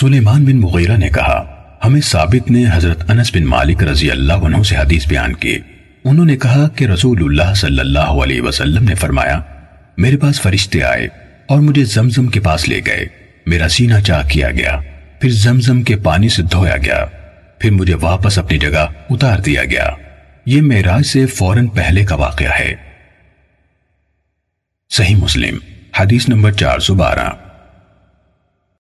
سلیمان بن مغیرہ نے کہا، ہمیں ثابت نے حضرت انس بن مالک رضی اللہ عنہ سے حدیث بیان کی۔ انہوں نے کہا کہ رسول اللہ صلی اللہ علیہ وسلم نے فرمایا، میرے پاس فرشتے آئے اور مجھے زمزم کے پاس لے گئے۔ میرا سینہ چاک کیا گیا، پھر زمزم کے پانی سے دھویا گیا۔ پھر مجھے واپس اپنی جگہ اتار دیا گیا۔ یہ معراج سے فوراً پہلے کا واقعہ ہے۔ صحیح مسلم، حدیث نمبر چار سو بارہ۔